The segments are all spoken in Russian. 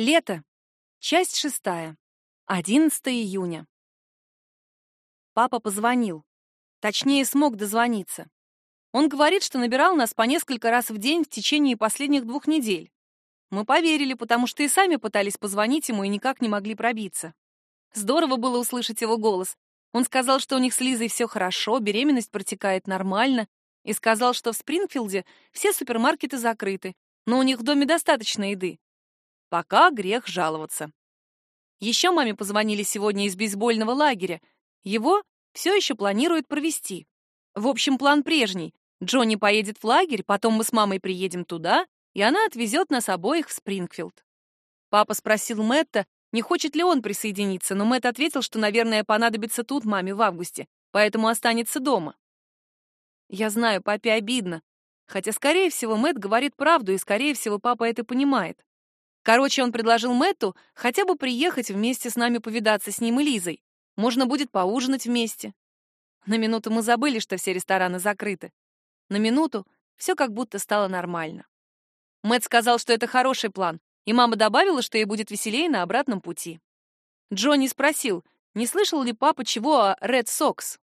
Лето. Часть шестая. 11 июня. Папа позвонил. Точнее, смог дозвониться. Он говорит, что набирал нас по несколько раз в день в течение последних двух недель. Мы поверили, потому что и сами пытались позвонить ему и никак не могли пробиться. Здорово было услышать его голос. Он сказал, что у них с Лизой все хорошо, беременность протекает нормально, и сказал, что в Спрингфилде все супермаркеты закрыты, но у них в доме достаточно еды. Пока грех жаловаться. Еще маме позвонили сегодня из бейсбольного лагеря. Его все еще планируют провести. В общем, план прежний. Джонни поедет в лагерь, потом мы с мамой приедем туда, и она отвезет нас обоих в Спрингфилд. Папа спросил Мэтта, не хочет ли он присоединиться, но Мэтт ответил, что, наверное, понадобится тут маме в августе, поэтому останется дома. Я знаю, папе обидно, хотя, скорее всего, Мэтт говорит правду, и, скорее всего, папа это понимает. Короче, он предложил Мэтту хотя бы приехать вместе с нами повидаться с ним и Лизой. Можно будет поужинать вместе. На минуту мы забыли, что все рестораны закрыты. На минуту все как будто стало нормально. Мэтт сказал, что это хороший план, и мама добавила, что ей будет веселее на обратном пути. Джонни спросил, не слышал ли папа чего о Red Sox?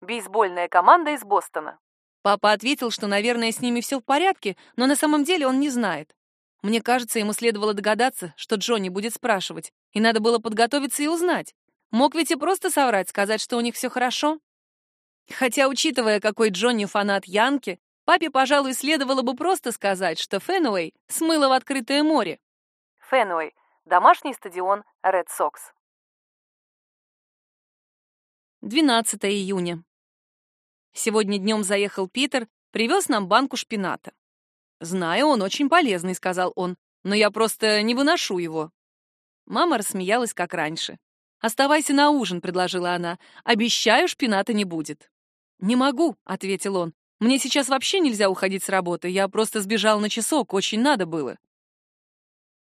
Бейсбольная команда из Бостона. Папа ответил, что, наверное, с ними все в порядке, но на самом деле он не знает. Мне кажется, ему следовало догадаться, что Джонни будет спрашивать, и надо было подготовиться и узнать. Мог ведь и просто соврать, сказать, что у них все хорошо. Хотя, учитывая, какой Джонни фанат Янки, папе, пожалуй, следовало бы просто сказать, что Фенуэй смыло в открытое море. Фенуэй — домашний стадион Ред Сокс. 12 июня. Сегодня днем заехал Питер, привез нам банку шпината. «Знаю, он очень полезный», — сказал он, «но я просто не выношу его». Мама рассмеялась, как раньше. «Оставайся на ужин», — предложила она. «Обещаю, шпината не будет». «Не могу», — ответил он. «Мне сейчас вообще нельзя уходить с работы. Я просто сбежал на часок, очень надо было».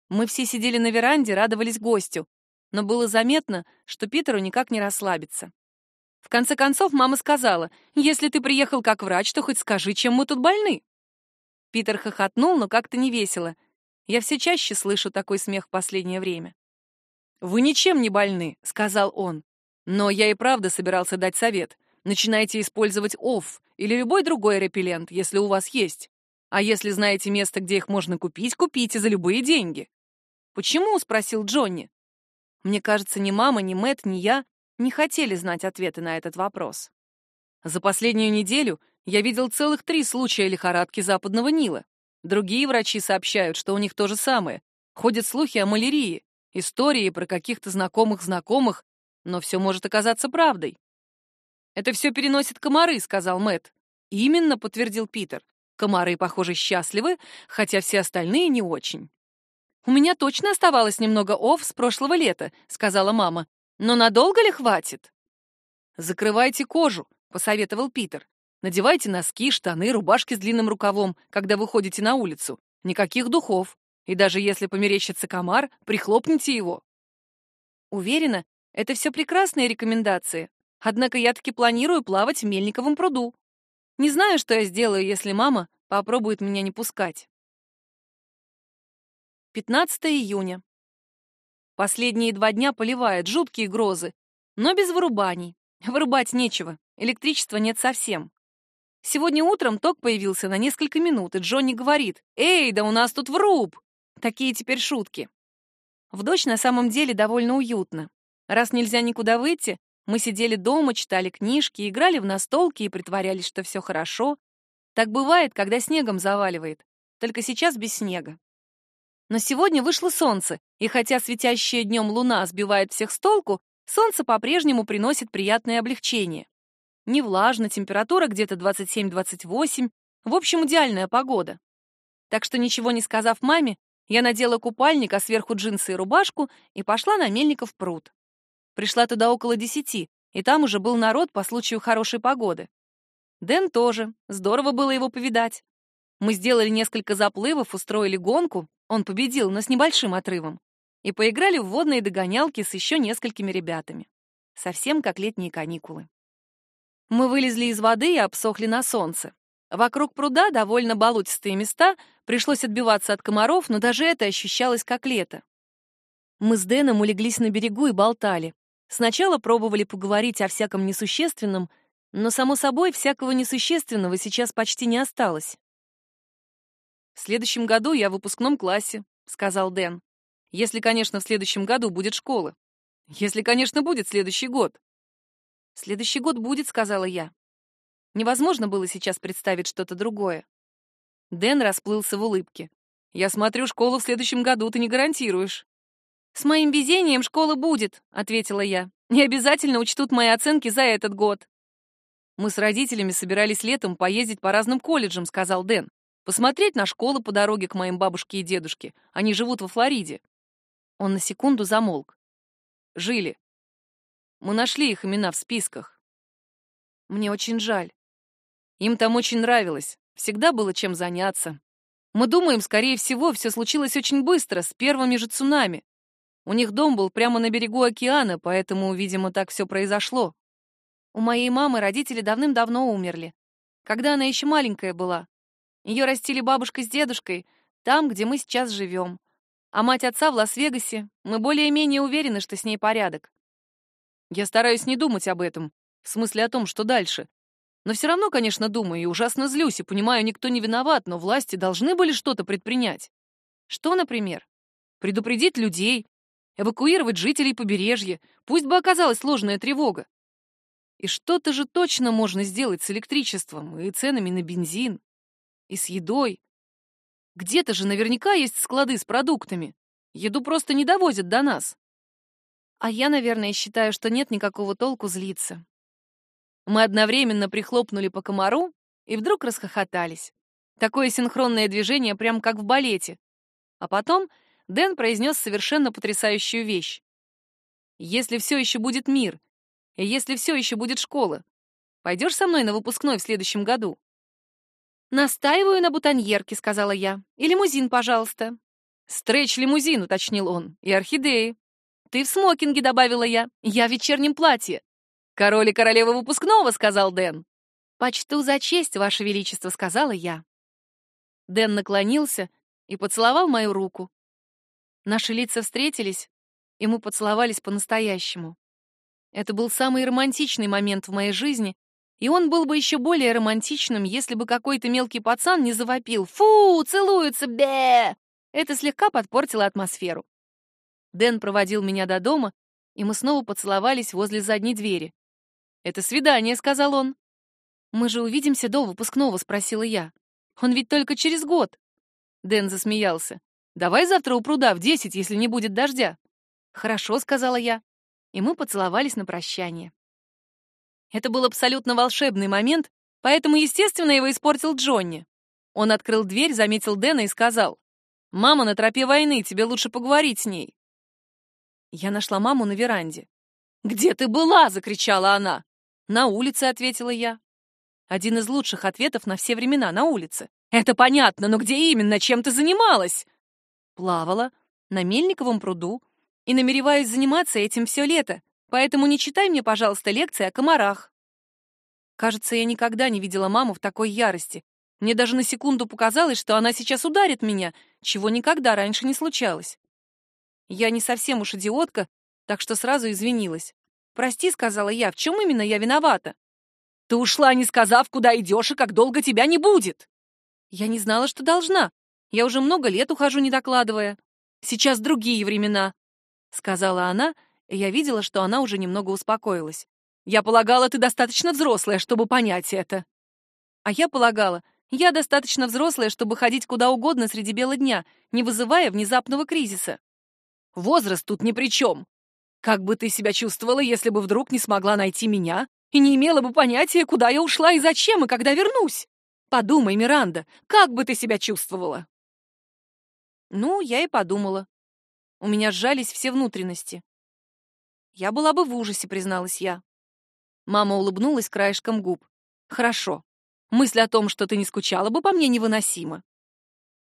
Мы все сидели на веранде, радовались гостю, но было заметно, что Питеру никак не расслабится. В конце концов, мама сказала, «Если ты приехал как врач, то хоть скажи, чем мы тут больны». Питер хохотнул, но как-то не весело. Я все чаще слышу такой смех в последнее время. «Вы ничем не больны», — сказал он. «Но я и правда собирался дать совет. Начинайте использовать ОФ или любой другой репеллент, если у вас есть. А если знаете место, где их можно купить, купите за любые деньги». «Почему?» — спросил Джонни. Мне кажется, ни мама, ни Мэт, ни я не хотели знать ответы на этот вопрос. За последнюю неделю я видел целых три случая лихорадки западного Нила. Другие врачи сообщают, что у них то же самое. Ходят слухи о малярии, истории про каких-то знакомых знакомых, но все может оказаться правдой. «Это все переносит комары», — сказал Мэт. «Именно», — подтвердил Питер. «Комары, похоже, счастливы, хотя все остальные не очень». «У меня точно оставалось немного ов с прошлого лета», — сказала мама. «Но надолго ли хватит?» «Закрывайте кожу», — посоветовал Питер. Надевайте носки, штаны, рубашки с длинным рукавом, когда выходите на улицу. Никаких духов. И даже если померещится комар, прихлопните его. Уверена, это все прекрасные рекомендации. Однако я таки планирую плавать в Мельниковом пруду. Не знаю, что я сделаю, если мама попробует меня не пускать. 15 июня. Последние два дня поливает жуткие грозы, но без вырубаний. Вырубать нечего, электричества нет совсем. Сегодня утром ток появился на несколько минут, и Джонни говорит, «Эй, да у нас тут вруб!» Такие теперь шутки. В дождь на самом деле довольно уютно. Раз нельзя никуда выйти, мы сидели дома, читали книжки, играли в настолки и притворялись, что все хорошо. Так бывает, когда снегом заваливает. Только сейчас без снега. Но сегодня вышло солнце, и хотя светящая днем луна сбивает всех с толку, солнце по-прежнему приносит приятное облегчение. Не влажно, температура где-то 27-28. В общем, идеальная погода. Так что, ничего не сказав маме, я надела купальник, а сверху джинсы и рубашку и пошла на Мельников пруд. Пришла туда около десяти, и там уже был народ по случаю хорошей погоды. Дэн тоже. Здорово было его повидать. Мы сделали несколько заплывов, устроили гонку. Он победил, но с небольшим отрывом. И поиграли в водные догонялки с еще несколькими ребятами. Совсем как летние каникулы. Мы вылезли из воды и обсохли на солнце. Вокруг пруда довольно болотистые места, пришлось отбиваться от комаров, но даже это ощущалось как лето. Мы с Дэном улеглись на берегу и болтали. Сначала пробовали поговорить о всяком несущественном, но, само собой, всякого несущественного сейчас почти не осталось. «В следующем году я в выпускном классе», — сказал Дэн. «Если, конечно, в следующем году будет школа. Если, конечно, будет следующий год». «Следующий год будет», — сказала я. Невозможно было сейчас представить что-то другое. Дэн расплылся в улыбке. «Я смотрю, школу в следующем году ты не гарантируешь». «С моим везением школа будет», — ответила я. «Не обязательно учтут мои оценки за этот год». «Мы с родителями собирались летом поездить по разным колледжам», — сказал Дэн. «Посмотреть на школы по дороге к моим бабушке и дедушке. Они живут во Флориде». Он на секунду замолк. «Жили. Мы нашли их имена в списках. Мне очень жаль. Им там очень нравилось. Всегда было чем заняться. Мы думаем, скорее всего, все случилось очень быстро, с первыми же цунами. У них дом был прямо на берегу океана, поэтому, видимо, так все произошло. У моей мамы родители давным-давно умерли, когда она еще маленькая была. Ее растили бабушка с дедушкой, там, где мы сейчас живем. А мать отца в Лас-Вегасе, мы более-менее уверены, что с ней порядок. Я стараюсь не думать об этом, в смысле о том, что дальше. Но все равно, конечно, думаю и ужасно злюсь, и понимаю, никто не виноват, но власти должны были что-то предпринять. Что, например? Предупредить людей, эвакуировать жителей побережья, пусть бы оказалась ложная тревога. И что-то же точно можно сделать с электричеством и ценами на бензин, и с едой. Где-то же наверняка есть склады с продуктами. Еду просто не довозят до нас. А я, наверное, считаю, что нет никакого толку злиться. Мы одновременно прихлопнули по комару и вдруг расхохотались. Такое синхронное движение, прям как в балете. А потом Дэн произнес совершенно потрясающую вещь. «Если все еще будет мир, и если все еще будет школа, пойдешь со мной на выпускной в следующем году?» «Настаиваю на бутоньерке», — сказала я. «И лимузин, пожалуйста». «Стретч-лимузин», — уточнил он, — «и орхидеи». «Ты в смокинге», — добавила я. «Я в вечернем платье». «Король и королева выпускного», — сказал Дэн. «Почту за честь, Ваше Величество», — сказала я. Дэн наклонился и поцеловал мою руку. Наши лица встретились, и мы поцеловались по-настоящему. Это был самый романтичный момент в моей жизни, и он был бы еще более романтичным, если бы какой-то мелкий пацан не завопил «Фу, целуются, бе!» Это слегка подпортило атмосферу. Дэн проводил меня до дома, и мы снова поцеловались возле задней двери. «Это свидание», — сказал он. «Мы же увидимся до выпускного», — спросила я. «Он ведь только через год». Дэн засмеялся. Давай завтра у пруда в десять, если не будет дождя. Хорошо, сказала я. И мы поцеловались на прощание. Это был абсолютно волшебный момент, поэтому, естественно, его испортил Джонни. Он открыл дверь, заметил Дэна и сказал, «Мама на тропе войны, тебе лучше поговорить с ней». Я нашла маму на веранде. «Где ты была?» — закричала она. «На улице», — ответила я. Один из лучших ответов на все времена на улице. «Это понятно, но где именно? Чем ты занималась?» плавала на Мельниковом пруду и намереваюсь заниматься этим все лето, поэтому не читай мне, пожалуйста, лекции о комарах. Кажется, я никогда не видела маму в такой ярости. Мне даже на секунду показалось, что она сейчас ударит меня, чего никогда раньше не случалось. Я не совсем уж идиотка, так что сразу извинилась. «Прости», — сказала я, — «в чем именно я виновата?» «Ты ушла, не сказав, куда идешь и как долго тебя не будет!» «Я не знала, что должна. Я уже много лет ухожу, не докладывая. Сейчас другие времена», — сказала она, и я видела, что она уже немного успокоилась. «Я полагала, ты достаточно взрослая, чтобы понять это». А я полагала, я достаточно взрослая, чтобы ходить куда угодно среди бела дня, не вызывая внезапного кризиса. Возраст тут ни при чем. Как бы ты себя чувствовала, если бы вдруг не смогла найти меня и не имела бы понятия, куда я ушла и зачем, и когда вернусь? Подумай, Миранда, как бы ты себя чувствовала? Ну, я и подумала. У меня сжались все внутренности. Я была бы в ужасе, призналась я. Мама улыбнулась краешком губ. Хорошо. Мысль о том, что ты не скучала бы по мне, невыносима.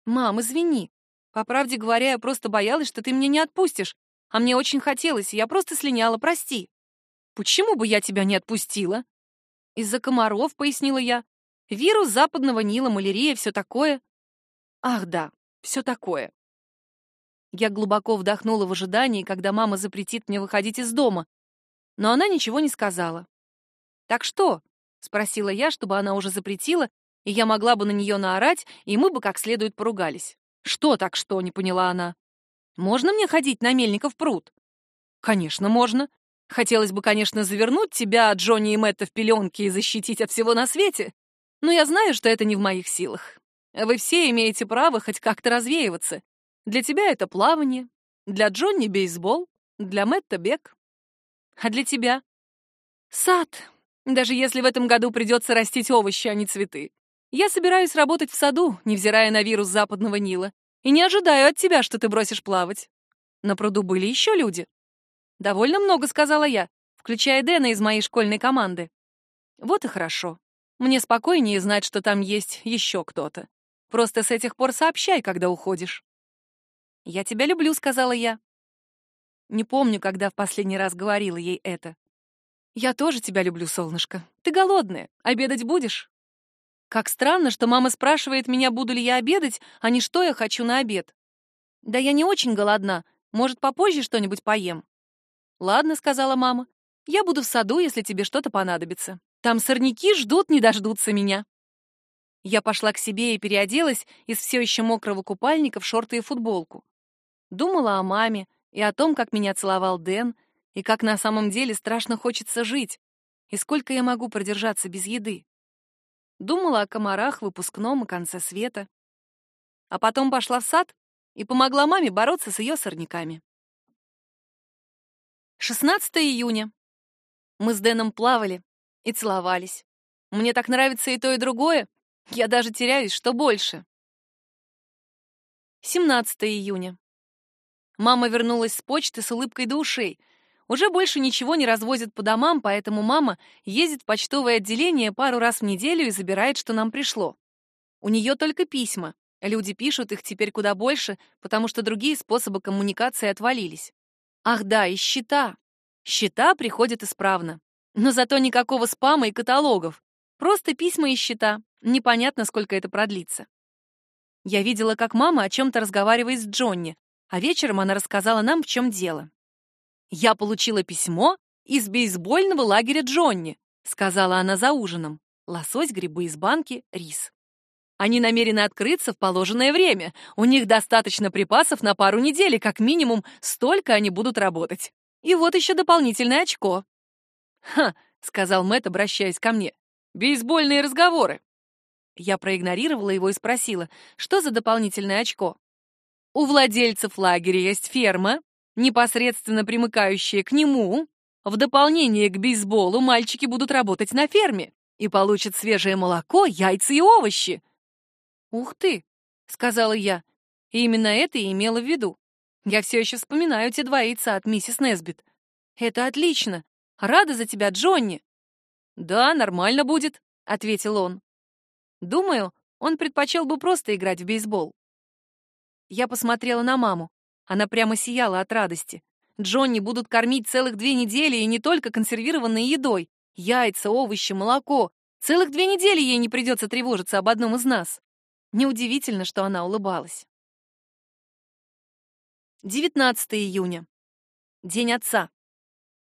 Мам, извини. По правде говоря, я просто боялась, что ты меня не отпустишь. А мне очень хотелось, и я просто слиняла, прости. Почему бы я тебя не отпустила? Из-за комаров, пояснила я. Вирус западного Нила, малярия, все такое. Ах, да, все такое. Я глубоко вдохнула в ожидании, когда мама запретит мне выходить из дома, но она ничего не сказала. «Так что?» — спросила я, чтобы она уже запретила, и я могла бы на нее наорать, и мы бы как следует поругались. «Что так что?» — не поняла она. «Можно мне ходить на Мельников пруд?» «Конечно, можно. Хотелось бы, конечно, завернуть тебя, Джонни и Мэтта, в пеленки и защитить от всего на свете, но я знаю, что это не в моих силах. Вы все имеете право хоть как-то развеиваться. Для тебя это плавание, для Джонни — бейсбол, для Мэтта — бег. А для тебя? Сад. Даже если в этом году придется растить овощи, а не цветы. Я собираюсь работать в саду, невзирая на вирус западного Нила, и не ожидаю от тебя, что ты бросишь плавать. На пруду были еще люди. Довольно много, сказала я, включая Дэна из моей школьной команды. Вот и хорошо. Мне спокойнее знать, что там есть еще кто-то. Просто с этих пор сообщай, когда уходишь. Я тебя люблю, сказала я. Не помню, когда в последний раз говорила ей это. Я тоже тебя люблю, солнышко. Ты голодная. Обедать будешь? Как странно, что мама спрашивает меня, буду ли я обедать, а не что я хочу на обед. Да я не очень голодна. Может, попозже что-нибудь поем? Ладно, сказала мама. Я буду в саду, если тебе что-то понадобится. Там сорняки ждут, не дождутся меня. Я пошла к себе и переоделась из все еще мокрого купальника в шорты и футболку. Думала о маме, и о том, как меня целовал Дэн, и как на самом деле страшно хочется жить, и сколько я могу продержаться без еды. Думала о комарах, выпускном и конце света. А потом пошла в сад и помогла маме бороться с ее сорняками. 16 июня. Мы с Дэном плавали и целовались. Мне так нравится и то, и другое. Я даже теряюсь, что больше. 17 июня. Мама вернулась с почты с улыбкой до ушей. Уже больше ничего не развозят по домам, поэтому мама ездит в почтовое отделение пару раз в неделю и забирает, что нам пришло. У нее только письма. Люди пишут их теперь куда больше, потому что другие способы коммуникации отвалились. Ах да, и счета. Счета приходят исправно. Но зато никакого спама и каталогов. Просто письма и счета. Непонятно, сколько это продлится. Я видела, как мама о чем-то разговаривает с Джонни, а вечером она рассказала нам, в чем дело. «Я получила письмо из бейсбольного лагеря Джонни», сказала она за ужином. Лосось, грибы из банки, рис. Они намерены открыться в положенное время. У них достаточно припасов на пару недель, и как минимум столько они будут работать. И вот еще дополнительное очко. «Ха», — сказал Мэтт, обращаясь ко мне, — «бейсбольные разговоры». Я проигнорировала его и спросила, что за дополнительное очко. У владельцев лагеря есть ферма, непосредственно примыкающая к нему. В дополнение к бейсболу мальчики будут работать на ферме и получат свежее молоко, яйца и овощи. «Ух ты!» — сказала я. И именно это и имела в виду. Я все еще вспоминаю те два яйца от миссис Несбит. Это отлично. Рада за тебя, Джонни. Да, нормально будет, ответил он. Думаю, он предпочел бы просто играть в бейсбол. Я посмотрела на маму. Она прямо сияла от радости. Джонни будут кормить целых две недели и не только консервированной едой. Яйца, овощи, молоко. Целых две недели ей не придется тревожиться об одном из нас. Неудивительно, что она улыбалась. 19 июня. День отца.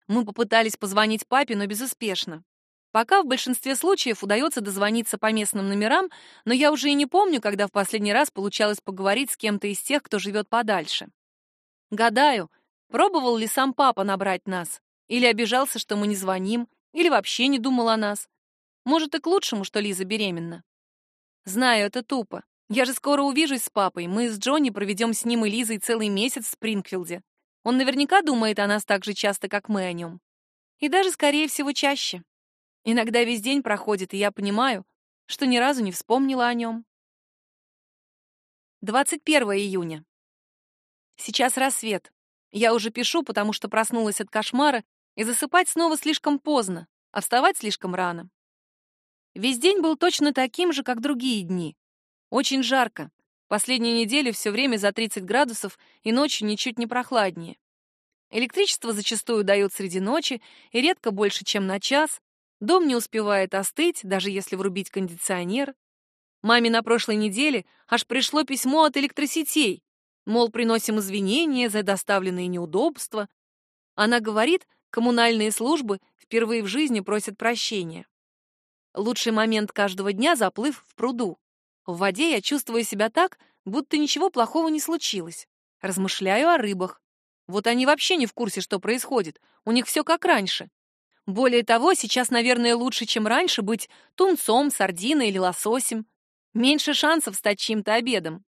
Мы попытались позвонить папе, но безуспешно. Пока в большинстве случаев удается дозвониться по местным номерам, но я уже и не помню, когда в последний раз получалось поговорить с кем-то из тех, кто живет подальше. Гадаю, пробовал ли сам папа набрать нас, или обижался, что мы не звоним, или вообще не думал о нас. Может, и к лучшему, что Лиза беременна. Знаю, это тупо. Я же скоро увижусь с папой. Мы с Джонни проведем с ним и Лизой целый месяц в Спрингфилде. Он наверняка думает о нас так же часто, как мы о нем. И даже, скорее всего, чаще. Иногда весь день проходит, и я понимаю, что ни разу не вспомнила о нем. 21 июня. Сейчас рассвет. Я уже пишу, потому что проснулась от кошмара, и засыпать снова слишком поздно, а вставать слишком рано. Весь день был точно таким же, как другие дни. Очень жарко. Последнюю неделю все время за 30 градусов, и ночью ничуть не прохладнее. Электричество зачастую дают среди ночи, и редко больше, чем на час, Дом не успевает остыть, даже если врубить кондиционер. Маме на прошлой неделе аж пришло письмо от электросетей. Мол, приносим извинения за доставленные неудобства. Она говорит, коммунальные службы впервые в жизни просят прощения. Лучший момент каждого дня — заплыв в пруду. В воде я чувствую себя так, будто ничего плохого не случилось. Размышляю о рыбах. Вот они вообще не в курсе, что происходит. У них все как раньше. Более того, сейчас, наверное, лучше, чем раньше, быть тунцом, сардиной или лососем. Меньше шансов стать чьим-то обедом.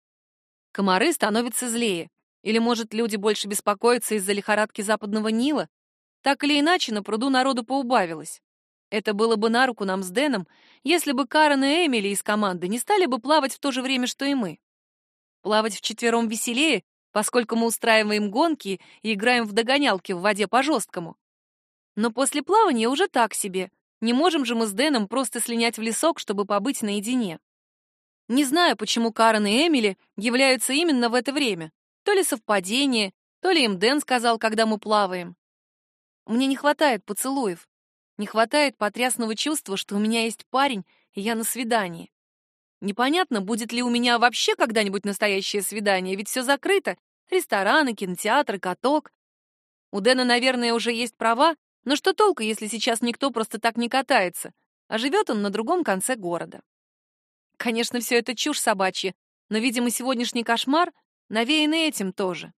Комары становятся злее. Или, может, люди больше беспокоятся из-за лихорадки западного Нила? Так или иначе, на пруду народу поубавилось. Это было бы на руку нам с Дэном, если бы Карен и Эмили из команды не стали бы плавать в то же время, что и мы. Плавать вчетвером веселее, поскольку мы устраиваем гонки и играем в догонялки в воде по-жесткому. Но после плавания уже так себе. Не можем же мы с Дэном просто слинять в лесок, чтобы побыть наедине. Не знаю, почему Карен и Эмили являются именно в это время. То ли совпадение, то ли им Дэн сказал, когда мы плаваем. Мне не хватает поцелуев. Не хватает потрясного чувства, что у меня есть парень, и я на свидании. Непонятно, будет ли у меня вообще когда-нибудь настоящее свидание, ведь все закрыто. Рестораны, кинотеатры, каток. У Дэна, наверное, уже есть права, но что толку, если сейчас никто просто так не катается, а живет он на другом конце города? Конечно, все это чушь собачья, но, видимо, сегодняшний кошмар навеян этим тоже.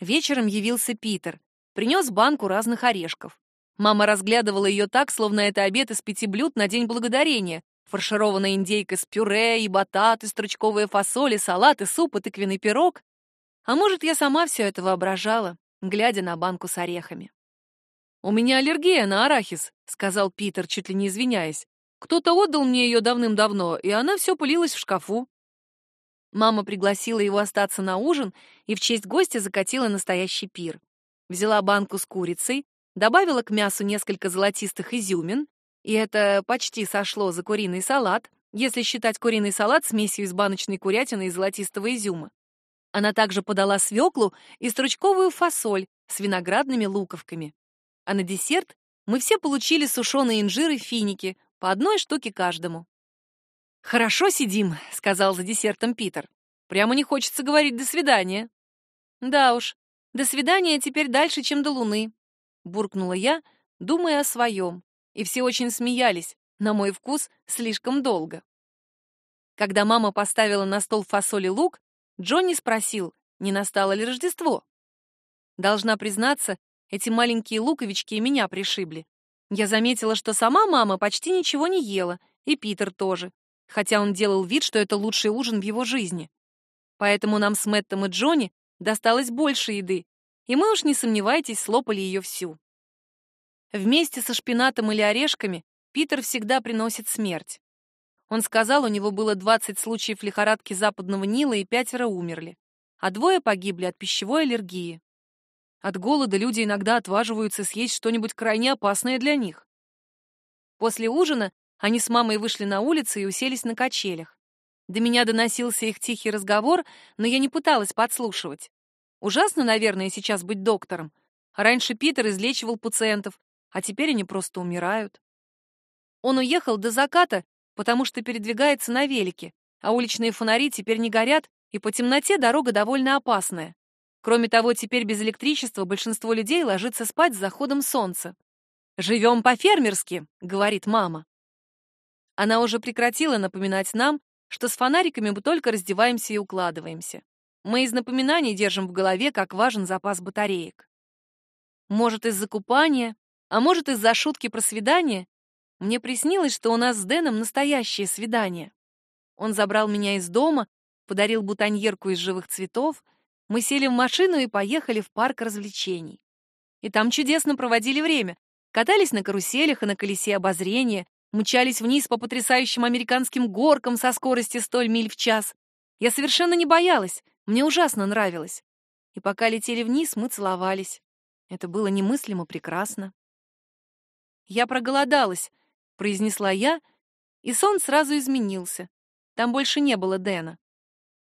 Вечером явился Питер, принес банку разных орешков. Мама разглядывала ее так, словно это обед из пяти блюд на День Благодарения. Фаршированная индейка с пюре, и батат, и стручковая фасоль, и салат, и суп, и тыквенный пирог. А может, я сама все это воображала, глядя на банку с орехами. «У меня аллергия на арахис», — сказал Питер, чуть ли не извиняясь. «Кто-то отдал мне ее давным-давно, и она все пылилась в шкафу». Мама пригласила его остаться на ужин и в честь гостя закатила настоящий пир. Взяла банку с курицей, добавила к мясу несколько золотистых изюмин, и это почти сошло за куриный салат, если считать куриный салат смесью из баночной курятины и золотистого изюма. Она также подала свеклу и стручковую фасоль с виноградными луковками. А на десерт мы все получили сушеные инжиры финики, по одной штуке каждому. «Хорошо сидим», — сказал за десертом Питер. «Прямо не хочется говорить «до свидания». «Да уж, до свидания теперь дальше, чем до Луны», — буркнула я, думая о своем. И все очень смеялись, на мой вкус, слишком долго. Когда мама поставила на стол фасоль и лук, Джонни спросил, не настало ли Рождество. Должна признаться, эти маленькие луковички и меня пришибли. Я заметила, что сама мама почти ничего не ела, и Питер тоже, хотя он делал вид, что это лучший ужин в его жизни. Поэтому нам с Мэттом и Джонни досталось больше еды, и мы уж не сомневайтесь, слопали ее всю. Вместе со шпинатом или орешками Питер всегда приносит смерть. Он сказал, у него было 20 случаев лихорадки западного Нила и пятеро умерли, а двое погибли от пищевой аллергии. От голода люди иногда отваживаются съесть что-нибудь крайне опасное для них. После ужина они с мамой вышли на улицу и уселись на качелях. До меня доносился их тихий разговор, но я не пыталась подслушивать. Ужасно, наверное, сейчас быть доктором. Раньше Питер излечивал пациентов, а теперь они просто умирают. Он уехал до заката, потому что передвигается на велике, а уличные фонари теперь не горят, и по темноте дорога довольно опасная. Кроме того, теперь без электричества большинство людей ложится спать с заходом солнца. «Живем по-фермерски», — говорит мама. Она уже прекратила напоминать нам, что с фонариками мы только раздеваемся и укладываемся. Мы из напоминаний держим в голове, как важен запас батареек. Может, из-за купания, а может, из-за шутки про свидание, мне приснилось, что у нас с Дэном настоящее свидание. Он забрал меня из дома, подарил бутоньерку из живых цветов, мы сели в машину и поехали в парк развлечений. И там чудесно проводили время. Катались на каруселях и на колесе обозрения, мчались вниз по потрясающим американским горкам со скоростью столь миль в час. Я совершенно не боялась, мне ужасно нравилось. И пока летели вниз, мы целовались. Это было немыслимо прекрасно. «Я проголодалась», — произнесла я, и сон сразу изменился. Там больше не было Дэна.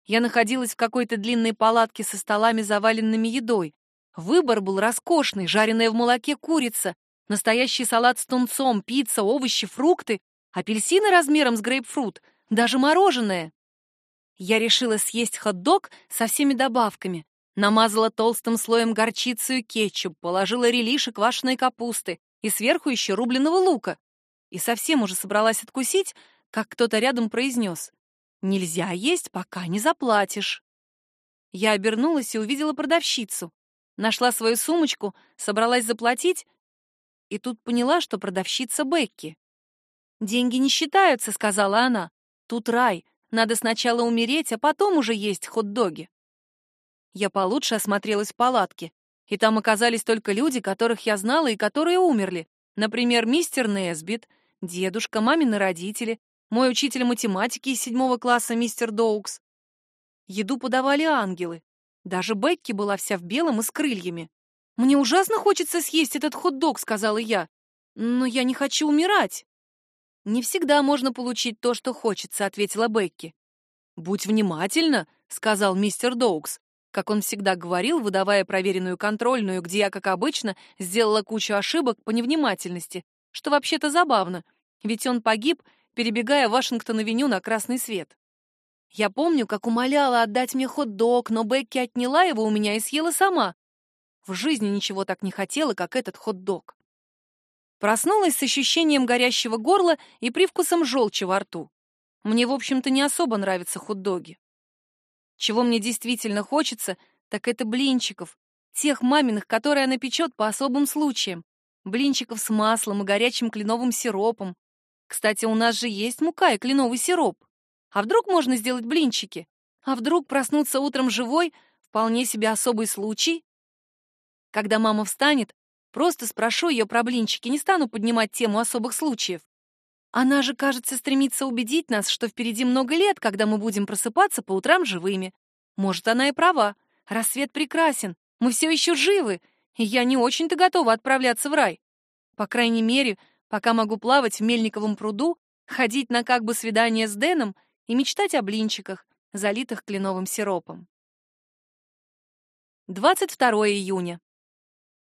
Я находилась в какой-то длинной палатке со столами, заваленными едой. Выбор был роскошный, жареная в молоке курица, настоящий салат с тунцом, пицца, овощи, фрукты, апельсины размером с грейпфрут, даже мороженое. Я решила съесть хот-дог со всеми добавками. Намазала толстым слоем горчицу и кетчуп, положила релиши квашеной капусты и сверху еще рубленого лука. И совсем уже собралась откусить, как кто-то рядом произнес. «Нельзя есть, пока не заплатишь». Я обернулась и увидела продавщицу. Нашла свою сумочку, собралась заплатить, и тут поняла, что продавщица Бекки. «Деньги не считаются», — сказала она. «Тут рай. Надо сначала умереть, а потом уже есть хот-доги». Я получше осмотрелась в палатке, и там оказались только люди, которых я знала и которые умерли. Например, мистер Несбит, дедушка, мамины родители, мой учитель математики из седьмого класса мистер Доукс. Еду подавали ангелы. Даже Бекки была вся в белом и с крыльями. «Мне ужасно хочется съесть этот хот-дог», — сказала я. «Но я не хочу умирать». «Не всегда можно получить то, что хочется», — ответила Бекки. «Будь внимательна», — сказал мистер Доукс, как он всегда говорил, выдавая проверенную контрольную, где я, как обычно, сделала кучу ошибок по невнимательности, что вообще-то забавно, ведь он погиб, перебегая Вашингтон-авеню на красный свет. Я помню, как умоляла отдать мне хот-дог, но Бекки отняла его у меня и съела сама, в жизни ничего так не хотела, как этот хот-дог. Проснулась с ощущением горящего горла и привкусом желчи во рту. Мне, в общем-то, не особо нравятся хот-доги. Чего мне действительно хочется, так это блинчиков, тех маминых, которые она печет по особым случаям. Блинчиков с маслом и горячим кленовым сиропом. Кстати, у нас же есть мука и кленовый сироп. А вдруг можно сделать блинчики? А вдруг проснуться утром живой — вполне себе особый случай? Когда мама встанет, просто спрошу ее про блинчики, не стану поднимать тему особых случаев. Она же, кажется, стремится убедить нас, что впереди много лет, когда мы будем просыпаться по утрам живыми. Может, она и права. Рассвет прекрасен, мы все еще живы, и я не очень-то готова отправляться в рай. По крайней мере, пока могу плавать в Мельниковом пруду, ходить на как бы свидание с Дэном и мечтать о блинчиках, залитых кленовым сиропом. 22 июня.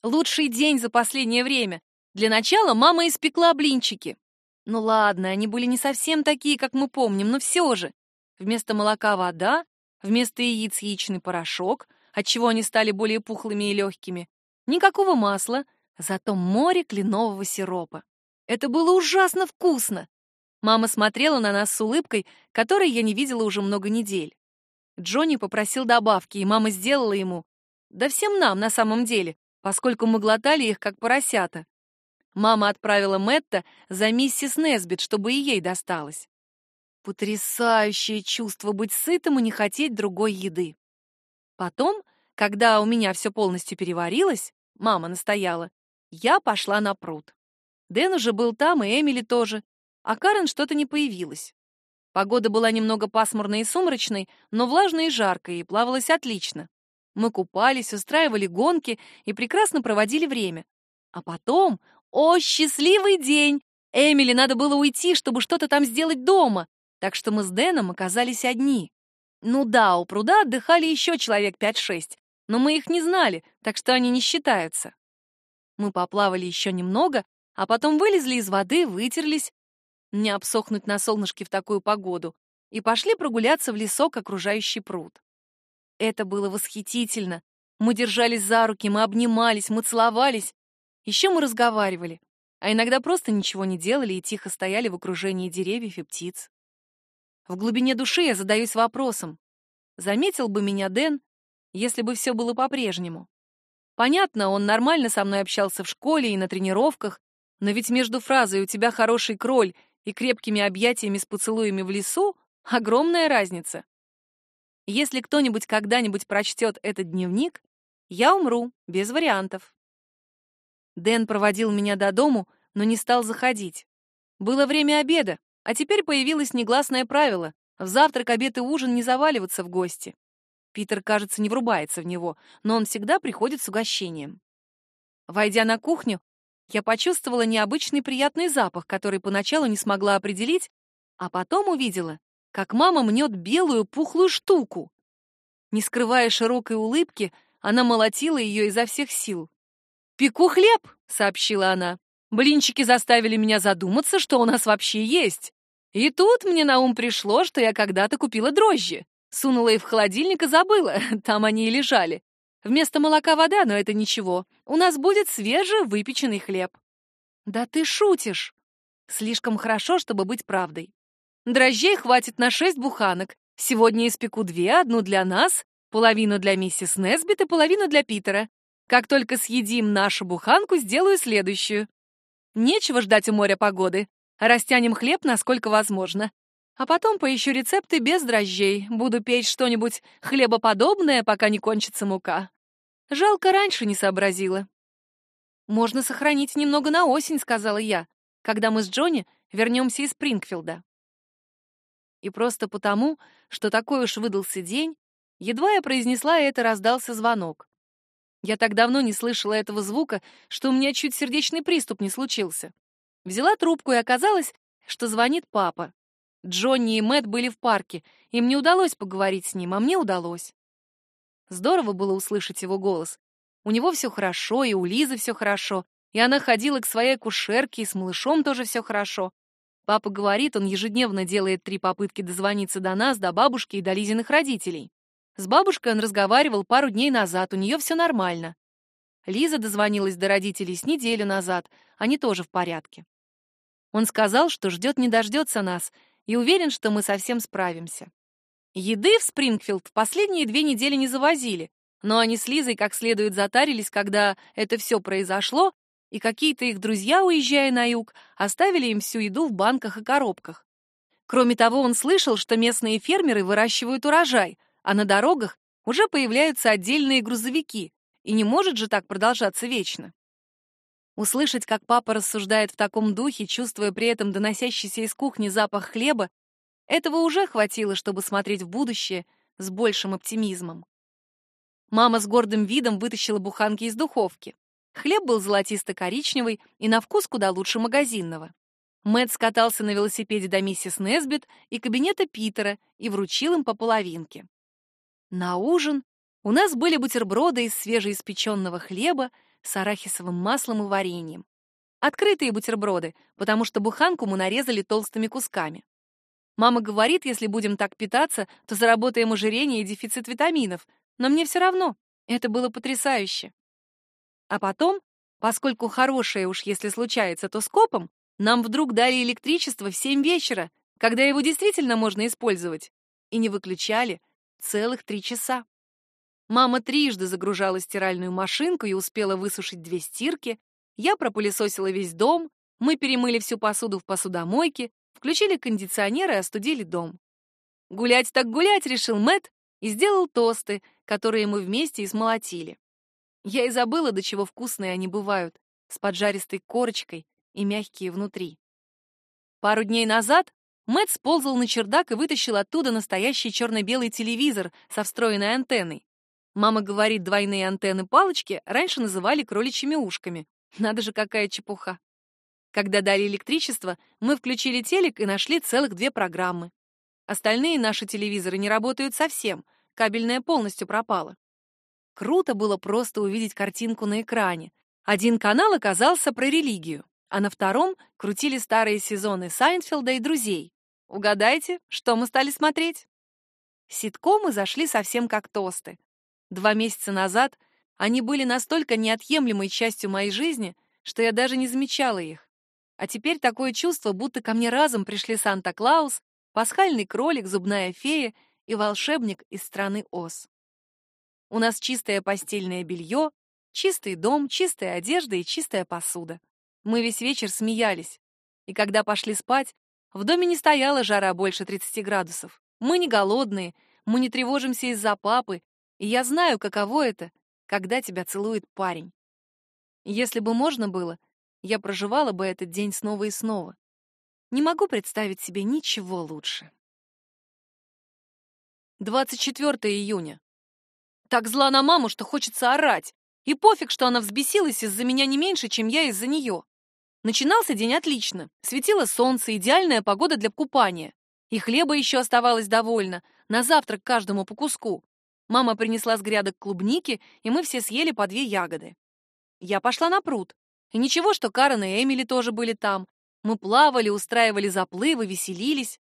Лучший день за последнее время. Для начала мама испекла блинчики. Ну ладно, они были не совсем такие, как мы помним, но все же. Вместо молока вода, вместо яиц яичный порошок, отчего они стали более пухлыми и легкими. Никакого масла, зато море кленового сиропа. Это было ужасно вкусно. Мама смотрела на нас с улыбкой, которой я не видела уже много недель. Джонни попросил добавки, и мама сделала ему. Да всем нам на самом деле, поскольку мы глотали их, как поросята. Мама отправила Мэтта за миссис Несбит, чтобы и ей досталось. Потрясающее чувство быть сытым и не хотеть другой еды. Потом, когда у меня все полностью переварилось, мама настояла, я пошла на пруд. Дэн уже был там, и Эмили тоже, а Карен что-то не появилась. Погода была немного пасмурной и сумрачной, но влажной и жаркой, и плавалось отлично. Мы купались, устраивали гонки и прекрасно проводили время. А потом, о, счастливый день! Эмили надо было уйти, чтобы что-то там сделать дома, так что мы с Дэном оказались одни. Ну да, у пруда отдыхали еще человек 5-6, но мы их не знали, так что они не считаются. Мы поплавали еще немного, а потом вылезли из воды, вытерлись, не обсохнуть на солнышке в такую погоду, и пошли прогуляться в лесок, окружающий пруд. Это было восхитительно. Мы держались за руки, мы обнимались, мы целовались. Еще мы разговаривали, а иногда просто ничего не делали и тихо стояли в окружении деревьев и птиц. В глубине души я задаюсь вопросом, заметил бы меня Дэн, если бы все было по-прежнему. Понятно, он нормально со мной общался в школе и на тренировках, но ведь между фразой «у тебя хороший кроль» и крепкими объятиями с поцелуями в лесу огромная разница. Если кто-нибудь когда-нибудь прочтет этот дневник, я умру, без вариантов. Дэн проводил меня до дому, но не стал заходить. Было время обеда, а теперь появилось негласное правило — в завтрак, обед и ужин не заваливаться в гости. Питер, кажется, не врубается в него, но он всегда приходит с угощением. Войдя на кухню, я почувствовала необычный приятный запах, который поначалу не смогла определить, а потом увидела, как мама мнет белую пухлую штуку. Не скрывая широкой улыбки, она молотила ее изо всех сил. «Пеку хлеб», — сообщила она. «Блинчики заставили меня задуматься, что у нас вообще есть. И тут мне на ум пришло, что я когда-то купила дрожжи. Сунула их в холодильник и забыла, там они и лежали. Вместо молока вода, но это ничего. У нас будет свежий выпеченный хлеб. Да ты шутишь. Слишком хорошо, чтобы быть правдой. Дрожжей хватит на шесть буханок. Сегодня испеку две, одну для нас, половину для миссис Несбит и половину для Питера. Как только съедим нашу буханку, сделаю следующую. Нечего ждать у моря погоды. Растянем хлеб, насколько возможно. А потом поищу рецепты без дрожжей. Буду печь что-нибудь хлебоподобное, пока не кончится мука. Жалко, раньше не сообразила. «Можно сохранить немного на осень», — сказала я, когда мы с Джонни вернемся из Спрингфилда. И просто потому, что такой уж выдался день, едва я произнесла это, раздался звонок. Я так давно не слышала этого звука, что у меня чуть сердечный приступ не случился. Взяла трубку, и оказалось, что звонит папа. Джонни и Мэтт были в парке. Им не удалось поговорить с ним, а мне удалось. Здорово было услышать его голос. У него все хорошо, и у Лизы все хорошо, и она ходила к своей кушерке, и с малышом тоже все хорошо. Папа говорит, он ежедневно делает три попытки дозвониться до нас, до бабушки и до Лизиных родителей. С бабушкой он разговаривал пару дней назад, у нее все нормально. Лиза дозвонилась до родителей с неделю назад, они тоже в порядке. Он сказал, что ждет не дождется нас, и уверен, что мы совсем справимся. Еды в Спрингфилд последние две недели не завозили, но они с Лизой как следует затарились, когда это все произошло, и какие-то их друзья, уезжая на юг, оставили им всю еду в банках и коробках. Кроме того, он слышал, что местные фермеры выращивают урожай, а на дорогах уже появляются отдельные грузовики, и не может же так продолжаться вечно. Услышать, как папа рассуждает в таком духе, чувствуя при этом доносящийся из кухни запах хлеба, этого уже хватило, чтобы смотреть в будущее с большим оптимизмом. Мама с гордым видом вытащила буханки из духовки. Хлеб был золотисто-коричневый и на вкус куда лучше магазинного. Мэтт скатался на велосипеде до миссис Несбит и кабинета Питера и вручил им по половинке. На ужин у нас были бутерброды из свежеиспеченного хлеба с арахисовым маслом и вареньем. Открытые бутерброды, потому что буханку мы нарезали толстыми кусками. Мама говорит, если будем так питаться, то заработаем ожирение и дефицит витаминов, но мне все равно. Это было потрясающе. А потом, поскольку хорошее уж если случается, то скопом, нам вдруг дали электричество в семь вечера, когда его действительно можно использовать, и не выключали целых три часа. Мама трижды загружала стиральную машинку и успела высушить две стирки. Я пропылесосила весь дом, мы перемыли всю посуду в посудомойке, включили кондиционер и остудили дом. Гулять так гулять, решил Мэт и сделал тосты, которые мы вместе и смолотили. Я и забыла, до чего вкусные они бывают, с поджаристой корочкой и мягкие внутри. Пару дней назад Мэт сползал на чердак и вытащил оттуда настоящий черно-белый телевизор со встроенной антенной. Мама говорит, двойные антенны-палочки раньше называли кроличьими ушками. Надо же, какая чепуха. Когда дали электричество, мы включили телек и нашли целых две программы. Остальные наши телевизоры не работают совсем, кабельная полностью пропала. Круто было просто увидеть картинку на экране. Один канал оказался про религию, а на втором крутили старые сезоны Сайнфилда и «Друзей». Угадайте, что мы стали смотреть? Ситкомы зашли совсем как тосты. Два месяца назад они были настолько неотъемлемой частью моей жизни, что я даже не замечала их. А теперь такое чувство, будто ко мне разом пришли Санта-Клаус, пасхальный кролик, зубная фея и волшебник из страны Оз. У нас чистое постельное белье, чистый дом, чистая одежда и чистая посуда. Мы весь вечер смеялись. И когда пошли спать, в доме не стояла жара больше 30 градусов. Мы не голодные, мы не тревожимся из-за папы и я знаю, каково это, когда тебя целует парень. Если бы можно было, я проживала бы этот день снова и снова. Не могу представить себе ничего лучше. 24 июня. Так зла на маму, что хочется орать. И пофиг, что она взбесилась из-за меня не меньше, чем я из-за нее. Начинался день отлично. Светило солнце, идеальная погода для купания. И хлеба еще оставалось довольно. На завтрак каждому по куску. Мама принесла с грядок клубники, и мы все съели по две ягоды. Я пошла на пруд. И ничего, что Карен и Эмили тоже были там. Мы плавали, устраивали заплывы, веселились.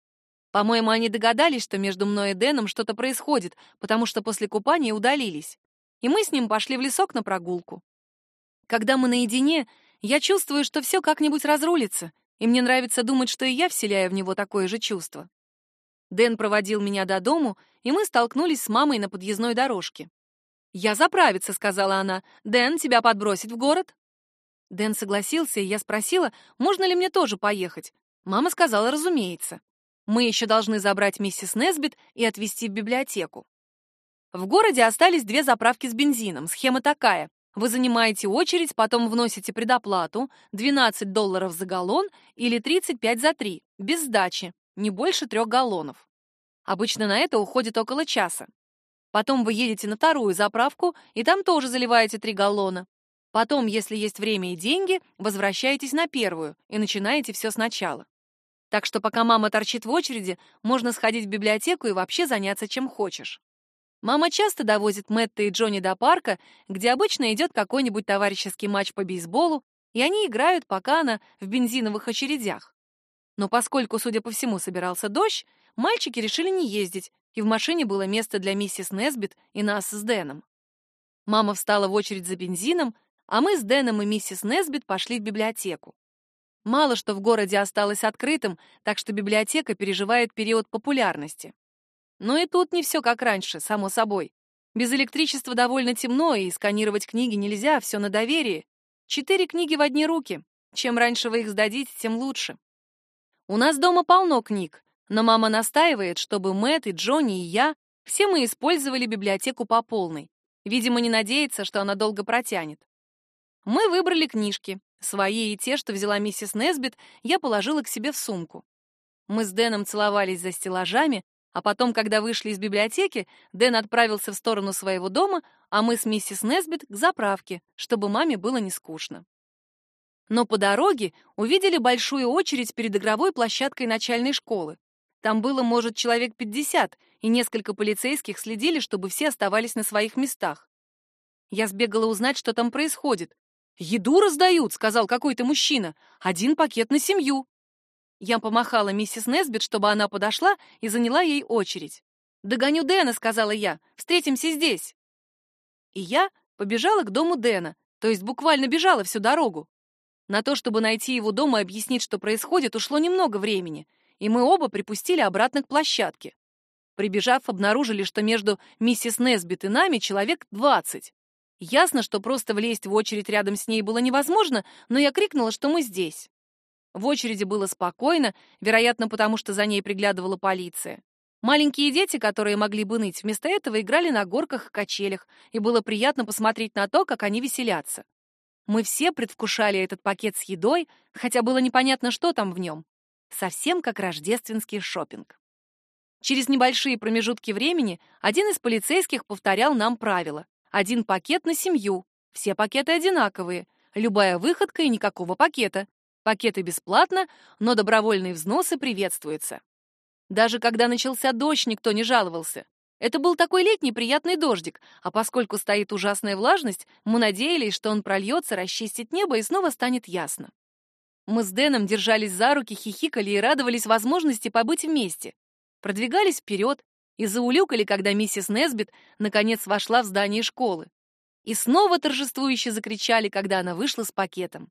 По-моему, они догадались, что между мной и Дэном что-то происходит, потому что после купания удалились. И мы с ним пошли в лесок на прогулку. Когда мы наедине, я чувствую, что все как-нибудь разрулится, и мне нравится думать, что и я вселяю в него такое же чувство. Дэн проводил меня до дому, и мы столкнулись с мамой на подъездной дорожке. «Я заправиться», — сказала она. «Дэн, тебя подбросить в город?» Дэн согласился, и я спросила, можно ли мне тоже поехать. Мама сказала, разумеется. Мы еще должны забрать миссис Несбит и отвезти в библиотеку. В городе остались две заправки с бензином. Схема такая. Вы занимаете очередь, потом вносите предоплату 12 долларов за галлон или 35 за 3, без сдачи, не больше трех галлонов. Обычно на это уходит около часа. Потом вы едете на вторую заправку, и там тоже заливаете 3 галлона. Потом, если есть время и деньги, возвращаетесь на первую и начинаете все сначала. Так что пока мама торчит в очереди, можно сходить в библиотеку и вообще заняться чем хочешь. Мама часто довозит Мэтта и Джонни до парка, где обычно идет какой-нибудь товарищеский матч по бейсболу, и они играют, пока она в бензиновых очередях. Но поскольку, судя по всему, собирался дождь, мальчики решили не ездить, и в машине было место для миссис Несбит и нас с Дэном. Мама встала в очередь за бензином, а мы с Дэном и миссис Несбит пошли в библиотеку. Мало что в городе осталось открытым, так что библиотека переживает период популярности. Но и тут не все как раньше, само собой. Без электричества довольно темно, и сканировать книги нельзя, все на доверии. Четыре книги в одни руки. Чем раньше вы их сдадите, тем лучше. У нас дома полно книг, но мама настаивает, чтобы Мэтт и Джонни и я все мы использовали библиотеку по полной. Видимо, не надеется, что она долго протянет. Мы выбрали книжки. Свои и те, что взяла миссис Несбит, я положила к себе в сумку. Мы с Дэном целовались за стеллажами, а потом, когда вышли из библиотеки, Дэн отправился в сторону своего дома, а мы с миссис Несбит к заправке, чтобы маме было не скучно. Но по дороге увидели большую очередь перед игровой площадкой начальной школы. Там было, может, человек 50, и несколько полицейских следили, чтобы все оставались на своих местах. Я сбегала узнать, что там происходит. «Еду раздают», — сказал какой-то мужчина. «Один пакет на семью». Я помахала миссис Несбит, чтобы она подошла и заняла ей очередь. «Догоню Дэна», — сказала я. «Встретимся здесь». И я побежала к дому Дэна, то есть буквально бежала всю дорогу. На то, чтобы найти его дом и объяснить, что происходит, ушло немного времени, и мы оба припустили обратно к площадке. Прибежав, обнаружили, что между миссис Несбит и нами человек двадцать. Ясно, что просто влезть в очередь рядом с ней было невозможно, но я крикнула, что мы здесь. В очереди было спокойно, вероятно, потому что за ней приглядывала полиция. Маленькие дети, которые могли бы ныть, вместо этого играли на горках и качелях, и было приятно посмотреть на то, как они веселятся. Мы все предвкушали этот пакет с едой, хотя было непонятно, что там в нем. Совсем как рождественский шопинг. Через небольшие промежутки времени один из полицейских повторял нам правила. Один пакет на семью, все пакеты одинаковые, любая выходка и никакого пакета. Пакеты бесплатно, но добровольные взносы приветствуются. Даже когда начался дождь, никто не жаловался. Это был такой летний приятный дождик, а поскольку стоит ужасная влажность, мы надеялись, что он прольется, расчистит небо и снова станет ясно. Мы с Дэном держались за руки, хихикали и радовались возможности побыть вместе. Продвигались вперед и заулюкали, когда миссис Несбит наконец вошла в здание школы. И снова торжествующе закричали, когда она вышла с пакетом.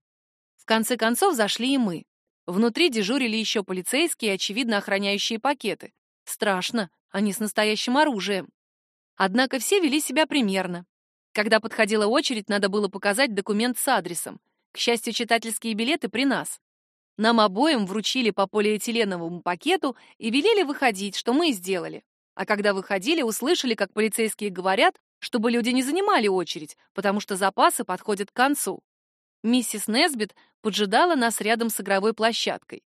В конце концов зашли и мы. Внутри дежурили еще полицейские, очевидно охраняющие пакеты. Страшно, они с настоящим оружием. Однако все вели себя примерно. Когда подходила очередь, надо было показать документ с адресом. К счастью, читательские билеты при нас. Нам обоим вручили по полиэтиленовому пакету и велели выходить, что мы и сделали. А когда выходили, услышали, как полицейские говорят, чтобы люди не занимали очередь, потому что запасы подходят к концу. Миссис Несбит поджидала нас рядом с игровой площадкой.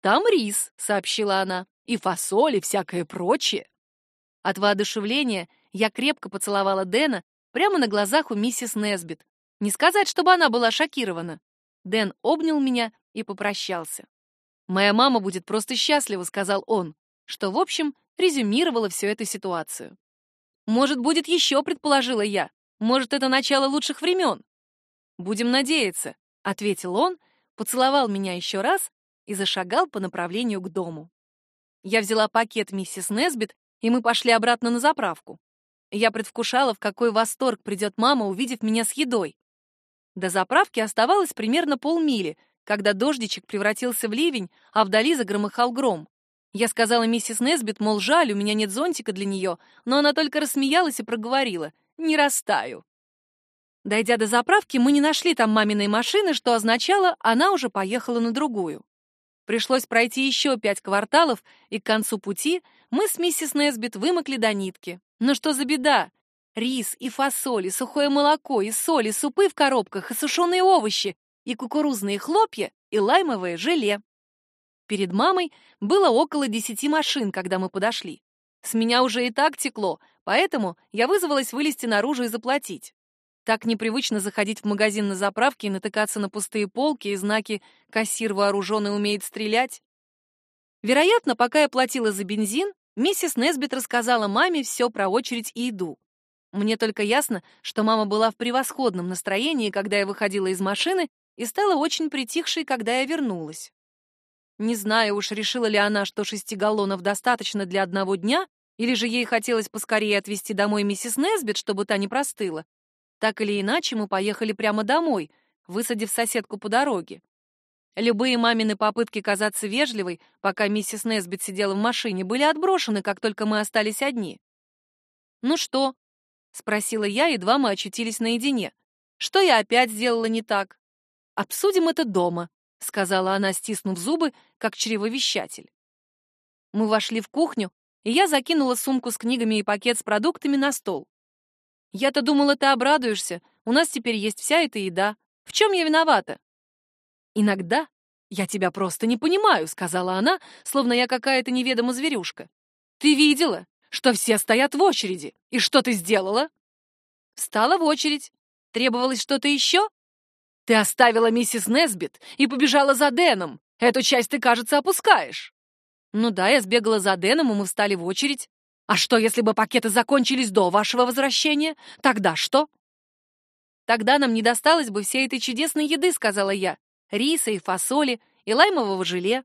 «Там рис», — сообщила она, — «и фасоль, и всякое прочее». От воодушевления я крепко поцеловала Дэна прямо на глазах у миссис Несбит. Не сказать, чтобы она была шокирована. Дэн обнял меня и попрощался. «Моя мама будет просто счастлива», — сказал он, что, в общем, резюмировала всю эту ситуацию. «Может, будет еще», — предположила я. «Может, это начало лучших времен». «Будем надеяться», — ответил он, поцеловал меня еще раз и зашагал по направлению к дому. Я взяла пакет миссис Несбит, и мы пошли обратно на заправку. Я предвкушала, в какой восторг придет мама, увидев меня с едой. До заправки оставалось примерно полмили, когда дождичек превратился в ливень, а вдали загромыхал гром. Я сказала миссис Несбит, мол, жаль, у меня нет зонтика для нее, но она только рассмеялась и проговорила «Не растаю». Дойдя до заправки, мы не нашли там маминой машины, что означало, она уже поехала на другую. Пришлось пройти еще пять кварталов, и к концу пути мы с миссис Несбит вымокли до нитки. Но что за беда? Рис и фасоль, и сухое молоко, и соль, и супы в коробках, и сушеные овощи, и кукурузные хлопья, и лаймовое желе. Перед мамой было около десяти машин, когда мы подошли. С меня уже и так текло, поэтому я вызвалась вылезти наружу и заплатить. Так непривычно заходить в магазин на заправке и натыкаться на пустые полки и знаки «Кассир вооруженный умеет стрелять». Вероятно, пока я платила за бензин, миссис Несбит рассказала маме все про очередь и еду. Мне только ясно, что мама была в превосходном настроении, когда я выходила из машины, и стала очень притихшей, когда я вернулась. Не знаю уж, решила ли она, что шести галлонов достаточно для одного дня, или же ей хотелось поскорее отвезти домой миссис Несбит, чтобы та не простыла. Так или иначе, мы поехали прямо домой, высадив соседку по дороге. Любые мамины попытки казаться вежливой, пока миссис Несбит сидела в машине, были отброшены, как только мы остались одни. «Ну что?» — спросила я, едва мы очутились наедине. «Что я опять сделала не так?» «Обсудим это дома», — сказала она, стиснув зубы, как чревовещатель. Мы вошли в кухню, и я закинула сумку с книгами и пакет с продуктами на стол. Я-то думала, ты обрадуешься. У нас теперь есть вся эта еда. В чем я виновата? Иногда я тебя просто не понимаю, сказала она, словно я какая-то неведома зверюшка. Ты видела, что все стоят в очереди. И что ты сделала? Встала в очередь. Требовалось что-то еще? Ты оставила миссис Несбит и побежала за Дэном. Эту часть ты, кажется, опускаешь. Ну да, я сбегала за Дэном, и мы встали в очередь. А что, если бы пакеты закончились до вашего возвращения? Тогда что? Тогда нам не досталось бы всей этой чудесной еды, сказала я. Риса и фасоли, и лаймового желе.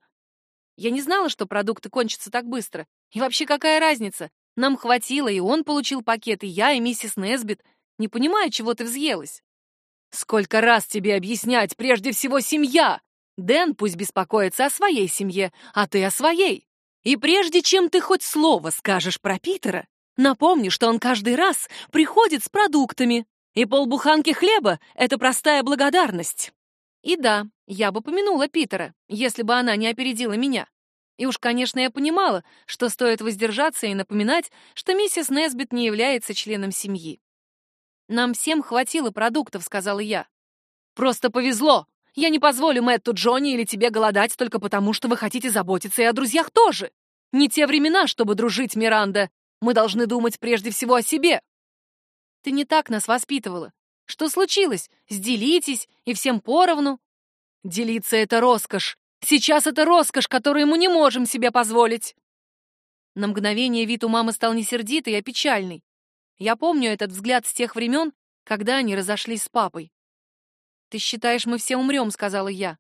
Я не знала, что продукты кончатся так быстро. И вообще какая разница? Нам хватило, и он получил пакет, и я, и миссис Несбит. Не понимаю, чего ты взъелась. Сколько раз тебе объяснять, прежде всего семья! Дэн пусть беспокоится о своей семье, а ты о своей. И прежде чем ты хоть слово скажешь про Питера, напомни, что он каждый раз приходит с продуктами, и полбуханки хлеба — это простая благодарность. И да, я бы помянула Питера, если бы она не опередила меня. И уж, конечно, я понимала, что стоит воздержаться и напоминать, что миссис Несбит не является членом семьи. «Нам всем хватило продуктов», — сказала я. «Просто повезло. Я не позволю Мэтту Джонни или тебе голодать только потому, что вы хотите заботиться и о друзьях тоже. Не те времена, чтобы дружить, Миранда. Мы должны думать прежде всего о себе. Ты не так нас воспитывала. Что случилось? Сделитесь, и всем поровну. Делиться — это роскошь. Сейчас это роскошь, которую мы не можем себе позволить. На мгновение вид у мамы стал не сердитый, а печальный. Я помню этот взгляд с тех времен, когда они разошлись с папой. «Ты считаешь, мы все умрем?» — сказала я.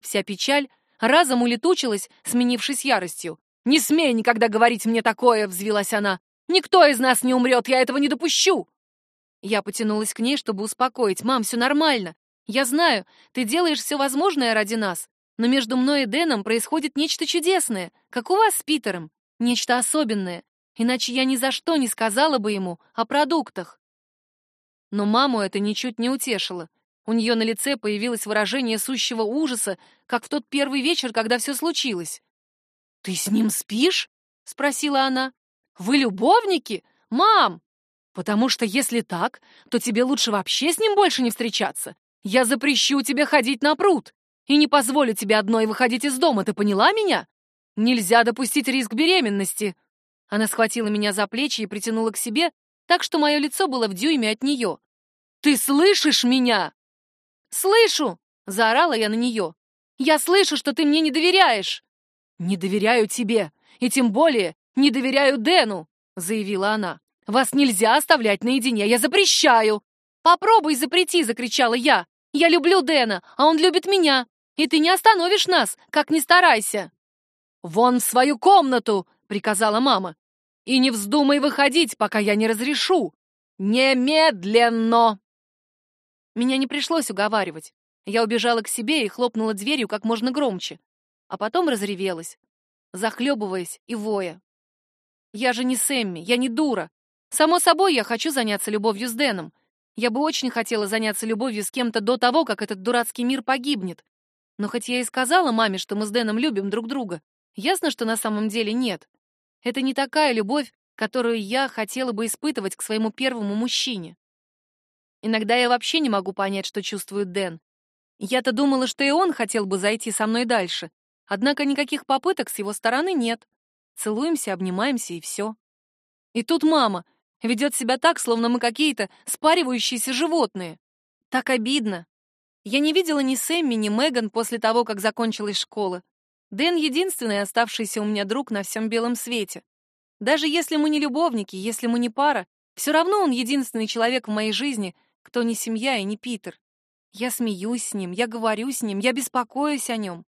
Вся печаль разом улетучилась, сменившись яростью. «Не смей никогда говорить мне такое!» — взвилась она. «Никто из нас не умрет, я этого не допущу!» Я потянулась к ней, чтобы успокоить. «Мам, все нормально. Я знаю, ты делаешь все возможное ради нас, но между мной и Дэном происходит нечто чудесное, как у вас с Питером. Нечто особенное. Иначе я ни за что не сказала бы ему о продуктах». Но маму это ничуть не утешило. У нее на лице появилось выражение сущего ужаса, как в тот первый вечер, когда все случилось. «Ты с ним спишь?» — спросила она. «Вы любовники? Мам!» «Потому что если так, то тебе лучше вообще с ним больше не встречаться. Я запрещу тебе ходить на пруд и не позволю тебе одной выходить из дома, ты поняла меня? Нельзя допустить риск беременности». Она схватила меня за плечи и притянула к себе, так что мое лицо было в дюйме от нее. «Ты слышишь меня?» «Слышу!» — заорала я на нее. «Я слышу, что ты мне не доверяешь!» «Не доверяю тебе, и тем более не доверяю Дэну!» — заявила она. «Вас нельзя оставлять наедине, я запрещаю!» «Попробуй запрети!» — закричала я. «Я люблю Дэна, а он любит меня, и ты не остановишь нас, как ни старайся!» «Вон в свою комнату!» — приказала мама. «И не вздумай выходить, пока я не разрешу! Немедленно!» Меня не пришлось уговаривать. Я убежала к себе и хлопнула дверью как можно громче, а потом разревелась, захлебываясь и воя. Я же не Сэмми, я не дура. Само собой, я хочу заняться любовью с Дэном. Я бы очень хотела заняться любовью с кем-то до того, как этот дурацкий мир погибнет. Но хоть я и сказала маме, что мы с Дэном любим друг друга, ясно, что на самом деле нет. Это не такая любовь, которую я хотела бы испытывать к своему первому мужчине. Иногда я вообще не могу понять, что чувствует Дэн. Я-то думала, что и он хотел бы зайти со мной дальше. Однако никаких попыток с его стороны нет. Целуемся, обнимаемся и все. И тут мама ведет себя так, словно мы какие-то спаривающиеся животные. Так обидно. Я не видела ни Сэмми, ни Меган после того, как закончилась школа. Дэн — единственный оставшийся у меня друг на всем белом свете. Даже если мы не любовники, если мы не пара, все равно он единственный человек в моей жизни, кто не семья и не Питер. Я смеюсь с ним, я говорю с ним, я беспокоюсь о нем.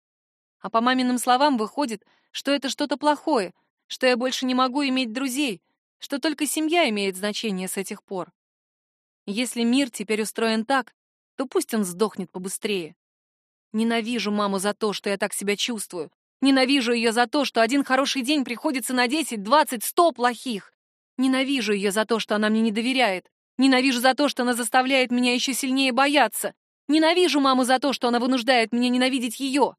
А по маминым словам выходит, что это что-то плохое, что я больше не могу иметь друзей, что только семья имеет значение с этих пор. Если мир теперь устроен так, то пусть он сдохнет побыстрее. Ненавижу маму за то, что я так себя чувствую. Ненавижу ее за то, что один хороший день приходится на 10, 20, 100 плохих. Ненавижу ее за то, что она мне не доверяет. Ненавижу за то, что она заставляет меня еще сильнее бояться. Ненавижу маму за то, что она вынуждает меня ненавидеть ее.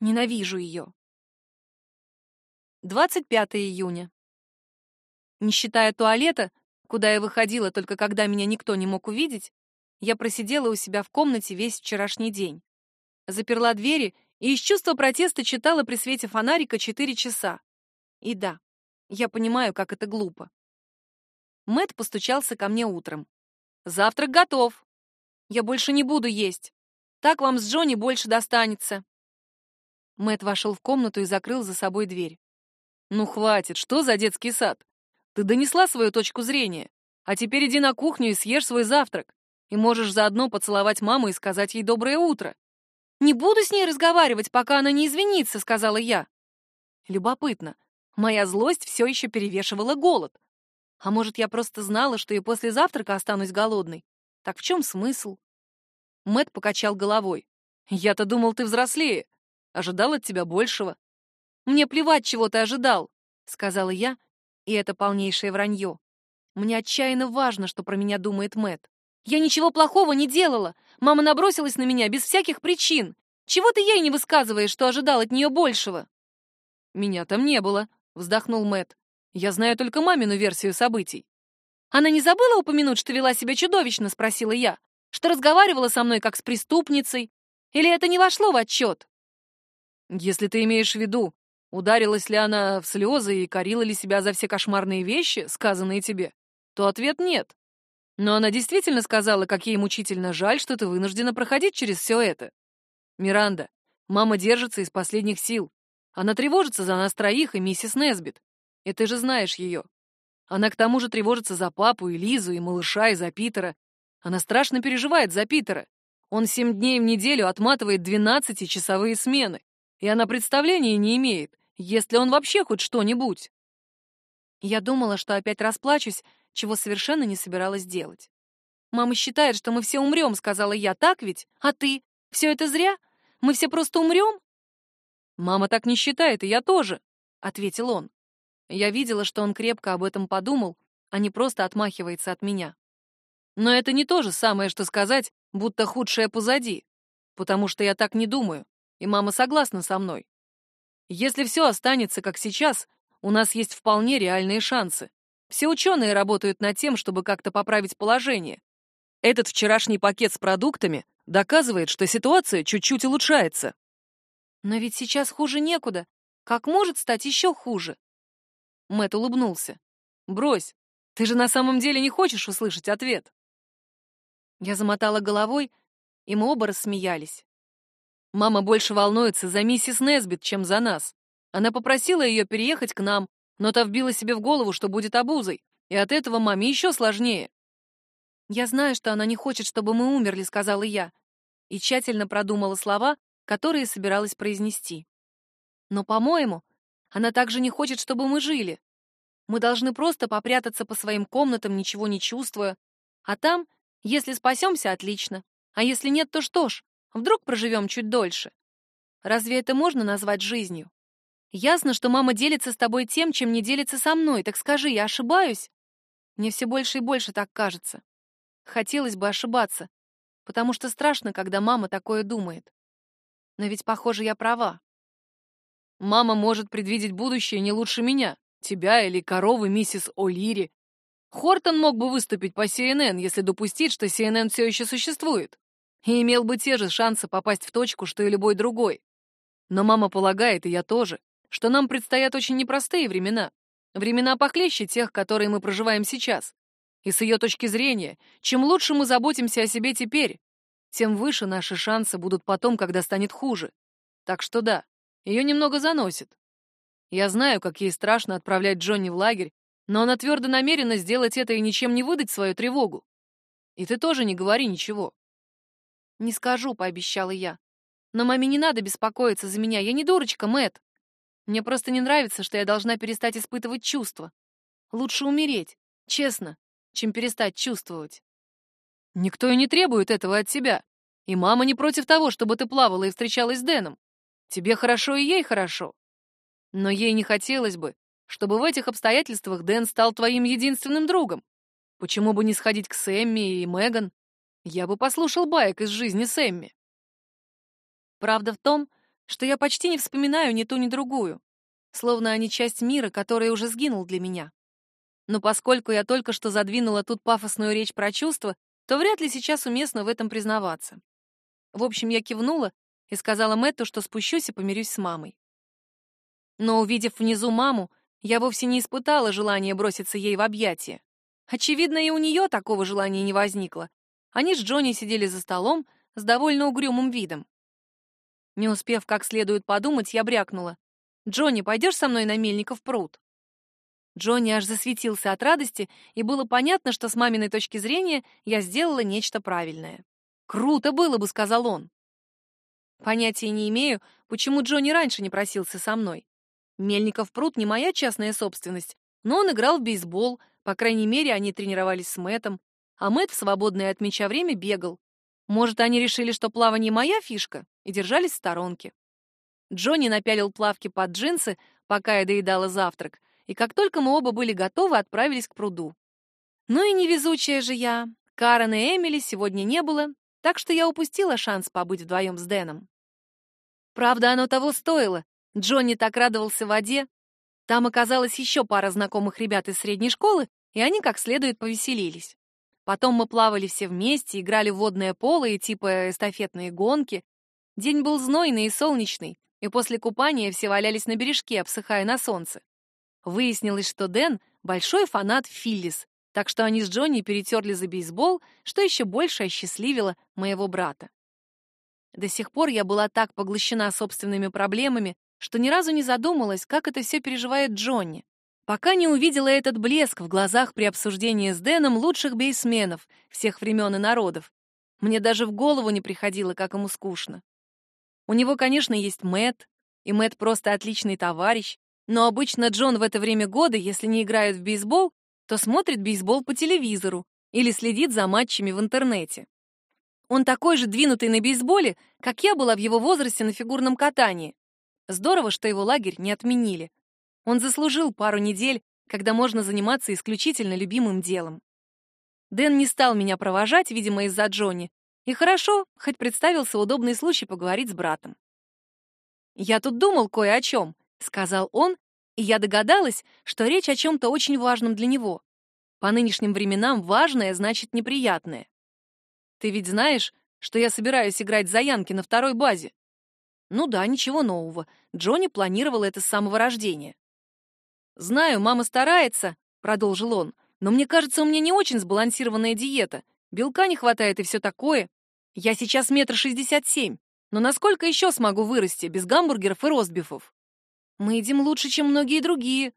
Ненавижу ее. 25 июня. Не считая туалета, куда я выходила только когда меня никто не мог увидеть, я просидела у себя в комнате весь вчерашний день. Заперла двери и из чувства протеста читала при свете фонарика 4 часа. И да, я понимаю, как это глупо. Мэт постучался ко мне утром. «Завтрак готов. Я больше не буду есть. Так вам с Джонни больше достанется». Мэт вошел в комнату и закрыл за собой дверь. «Ну хватит, что за детский сад? Ты донесла свою точку зрения, а теперь иди на кухню и съешь свой завтрак, и можешь заодно поцеловать маму и сказать ей доброе утро». «Не буду с ней разговаривать, пока она не извинится», — сказала я. Любопытно, моя злость все еще перевешивала голод. А может, я просто знала, что и после завтрака останусь голодной? Так в чем смысл? Мэт покачал головой. Я-то думал, ты взрослее. Ожидал от тебя большего. Мне плевать, чего ты ожидал, сказала я, и это полнейшее вранье. Мне отчаянно важно, что про меня думает Мэт. Я ничего плохого не делала. Мама набросилась на меня без всяких причин. Чего ты ей не высказываешь, что ожидал от нее большего? Меня там не было, вздохнул Мэт. Я знаю только мамину версию событий. Она не забыла упомянуть, что вела себя чудовищно, спросила я, что разговаривала со мной как с преступницей, или это не вошло в отчет? Если ты имеешь в виду, ударилась ли она в слезы и корила ли себя за все кошмарные вещи, сказанные тебе, то ответ нет. Но она действительно сказала, как ей мучительно жаль, что ты вынуждена проходить через все это. Миранда, мама держится из последних сил. Она тревожится за нас троих и миссис Несбит. И ты же знаешь ее. Она к тому же тревожится за папу и Лизу, и малыша, и за Питера. Она страшно переживает за Питера. Он семь дней в неделю отматывает двенадцатичасовые смены. И она представления не имеет, есть ли он вообще хоть что-нибудь. Я думала, что опять расплачусь, чего совершенно не собиралась делать. «Мама считает, что мы все умрем», — сказала я. «Так ведь? А ты? Все это зря? Мы все просто умрем?» «Мама так не считает, и я тоже», — ответил он. Я видела, что он крепко об этом подумал, а не просто отмахивается от меня. Но это не то же самое, что сказать, будто худшее позади, потому что я так не думаю, и мама согласна со мной. Если все останется как сейчас, у нас есть вполне реальные шансы. Все ученые работают над тем, чтобы как-то поправить положение. Этот вчерашний пакет с продуктами доказывает, что ситуация чуть-чуть улучшается. Но ведь сейчас хуже некуда. Как может стать еще хуже? Мэт улыбнулся. «Брось, ты же на самом деле не хочешь услышать ответ?» Я замотала головой, и мы оба рассмеялись. Мама больше волнуется за миссис Несбит, чем за нас. Она попросила ее переехать к нам, но та вбила себе в голову, что будет обузой, и от этого маме еще сложнее. «Я знаю, что она не хочет, чтобы мы умерли», — сказала я, и тщательно продумала слова, которые собиралась произнести. Но, по-моему, она также не хочет, чтобы мы жили. Мы должны просто попрятаться по своим комнатам, ничего не чувствуя. А там, если спасемся, отлично. А если нет, то что ж, вдруг проживем чуть дольше. Разве это можно назвать жизнью? Ясно, что мама делится с тобой тем, чем не делится со мной. Так скажи, я ошибаюсь? Мне все больше и больше так кажется. Хотелось бы ошибаться, потому что страшно, когда мама такое думает. Но ведь, похоже, я права. Мама может предвидеть будущее не лучше меня, тебя или коровы миссис О'Лири. Хортон мог бы выступить по CNN, если допустить, что CNN все еще существует, и имел бы те же шансы попасть в точку, что и любой другой. Но мама полагает, и я тоже, что нам предстоят очень непростые времена. Времена похлеще тех, которые мы проживаем сейчас. И с ее точки зрения, чем лучше мы заботимся о себе теперь, тем выше наши шансы будут потом, когда станет хуже. Так что да, ее немного заносит. Я знаю, как ей страшно отправлять Джонни в лагерь, но она твердо намерена сделать это и ничем не выдать свою тревогу. И ты тоже не говори ничего. Не скажу, пообещала я. Но маме не надо беспокоиться за меня. Я не дурочка, Мэт. Мне просто не нравится, что я должна перестать испытывать чувства. Лучше умереть, честно, чем перестать чувствовать. Никто и не требует этого от тебя. И мама не против того, чтобы ты плавала и встречалась с Дэном. Тебе хорошо и ей хорошо. Но ей не хотелось бы, чтобы в этих обстоятельствах Дэн стал твоим единственным другом. Почему бы не сходить к Сэмми и Меган? Я бы послушал баек из жизни Сэмми. Правда в том, что я почти не вспоминаю ни ту, ни другую, словно они часть мира, который уже сгинул для меня. Но поскольку я только что задвинула тут пафосную речь про чувства, то вряд ли сейчас уместно в этом признаваться. В общем, я кивнула и сказала Мэтту, что спущусь и помирюсь с мамой. Но, увидев внизу маму, я вовсе не испытала желания броситься ей в объятия. Очевидно, и у нее такого желания не возникло. Они с Джонни сидели за столом с довольно угрюмым видом. Не успев как следует подумать, я брякнула. «Джонни, пойдешь со мной на Мельников пруд?» Джонни аж засветился от радости, и было понятно, что с маминой точки зрения я сделала нечто правильное. «Круто было бы», — сказал он. Понятия не имею, почему Джонни раньше не просился со мной. Мельников пруд не моя частная собственность, но он играл в бейсбол, по крайней мере, они тренировались с Мэтом, а Мэт в свободное от мяча время бегал. Может, они решили, что плавание моя фишка, и держались в сторонке. Джонни напялил плавки под джинсы, пока я доедала завтрак, и как только мы оба были готовы, отправились к пруду. Ну и невезучая же я. Карен и Эмили сегодня не было, так что я упустила шанс побыть вдвоем с Дэном. Правда, оно того стоило. Джонни так радовался воде. Там оказалась еще пара знакомых ребят из средней школы, и они как следует повеселились. Потом мы плавали все вместе, играли в водное поло и типа эстафетные гонки. День был знойный и солнечный, и после купания все валялись на бережке, обсыхая на солнце. Выяснилось, что Дэн — большой фанат Филлис, так что они с Джонни перетерли за бейсбол, что еще больше осчастливило моего брата. До сих пор я была так поглощена собственными проблемами, что ни разу не задумалась, как это все переживает Джонни, пока не увидела этот блеск в глазах при обсуждении с Дэном лучших бейсменов всех времен и народов. Мне даже в голову не приходило, как ему скучно. У него, конечно, есть Мэт, и Мэт просто отличный товарищ, но обычно Джон в это время года, если не играет в бейсбол, то смотрит бейсбол по телевизору или следит за матчами в интернете. Он такой же двинутый на бейсболе, как я была в его возрасте на фигурном катании. Здорово, что его лагерь не отменили. Он заслужил пару недель, когда можно заниматься исключительно любимым делом. Дэн не стал меня провожать, видимо, из-за Джонни. И хорошо, хоть представился удобный случай поговорить с братом. «Я тут думал кое о чем», — сказал он, и я догадалась, что речь о чем-то очень важном для него. По нынешним временам важное значит неприятное. Ты ведь знаешь, что я собираюсь играть за Янки на второй базе? Ну да, ничего нового. Джонни планировал это с самого рождения. Знаю, мама старается, продолжил он, но мне кажется, у меня не очень сбалансированная диета. Белка не хватает и все такое. Я сейчас метр шестьдесят семь, но насколько еще смогу вырасти без гамбургеров и ростбифов? Мы едим лучше, чем многие другие.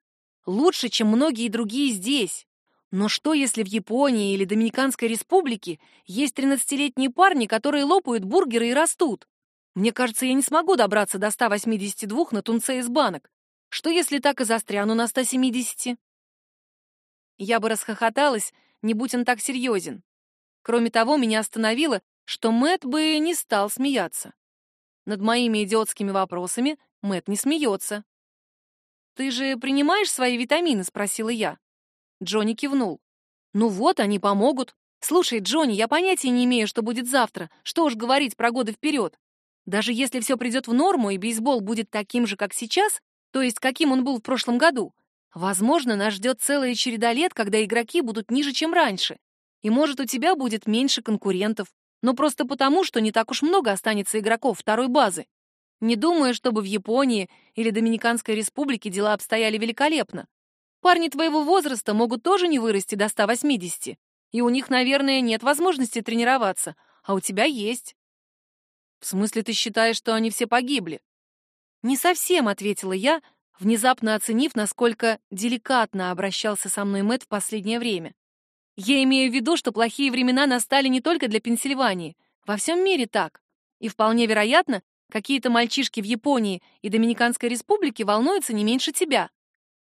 Лучше, чем многие другие здесь. Но что, если в Японии или Доминиканской республике есть 13-летние парни, которые лопают бургеры и растут? Мне кажется, я не смогу добраться до 182 на тунце из банок. Что если так и застряну на 170? Я бы расхохоталась, не будь он так серьезен. Кроме того, меня остановило, что Мэт бы не стал смеяться. Над моими идиотскими вопросами Мэт не смеется. «Ты же принимаешь свои витамины?» — спросила я. Джонни кивнул. «Ну вот, они помогут. Слушай, Джонни, я понятия не имею, что будет завтра. Что уж говорить про годы вперед. Даже если все придет в норму и бейсбол будет таким же, как сейчас, то есть каким он был в прошлом году, возможно, нас ждет целая череда лет, когда игроки будут ниже, чем раньше. И может, у тебя будет меньше конкурентов, но просто потому, что не так уж много останется игроков второй базы. Не думаю, чтобы в Японии или Доминиканской республике дела обстояли великолепно. Парни твоего возраста могут тоже не вырасти до 180, и у них, наверное, нет возможности тренироваться, а у тебя есть. В смысле, ты считаешь, что они все погибли? Не совсем, ответила я, внезапно оценив, насколько деликатно обращался со мной Мэтт в последнее время. Я имею в виду, что плохие времена настали не только для Пенсильвании. Во всем мире так. И вполне вероятно, какие-то мальчишки в Японии и Доминиканской республике волнуются не меньше тебя.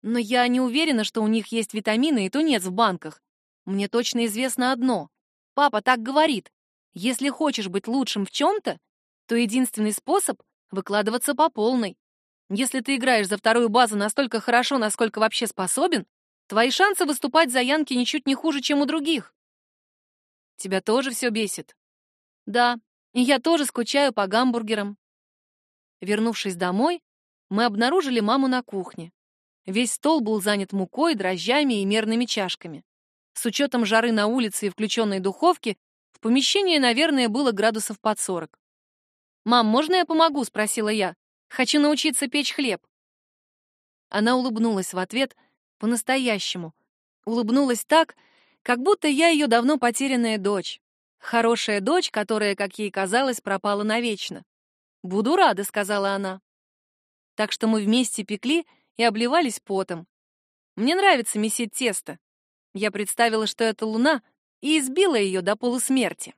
Но я не уверена, что у них есть витамины и тунец в банках. Мне точно известно одно. Папа так говорит. Если хочешь быть лучшим в чем-то, то единственный способ — выкладываться по полной. Если ты играешь за вторую базу настолько хорошо, насколько вообще способен, Твои шансы выступать за Янки ничуть не хуже, чем у других. Тебя тоже все бесит? Да, и я тоже скучаю по гамбургерам. Вернувшись домой, мы обнаружили маму на кухне. Весь стол был занят мукой, дрожжами и мерными чашками. С учетом жары на улице и включенной духовки, в помещении, наверное, было градусов под сорок. «Мам, можно я помогу?» — спросила я. «Хочу научиться печь хлеб». Она улыбнулась в ответ — по-настоящему. Улыбнулась так, как будто я ее давно потерянная дочь. Хорошая дочь, которая, как ей казалось, пропала навечно. «Буду рада», — сказала она. Так что мы вместе пекли и обливались потом. Мне нравится месить тесто. Я представила, что это луна, и избила ее до полусмерти.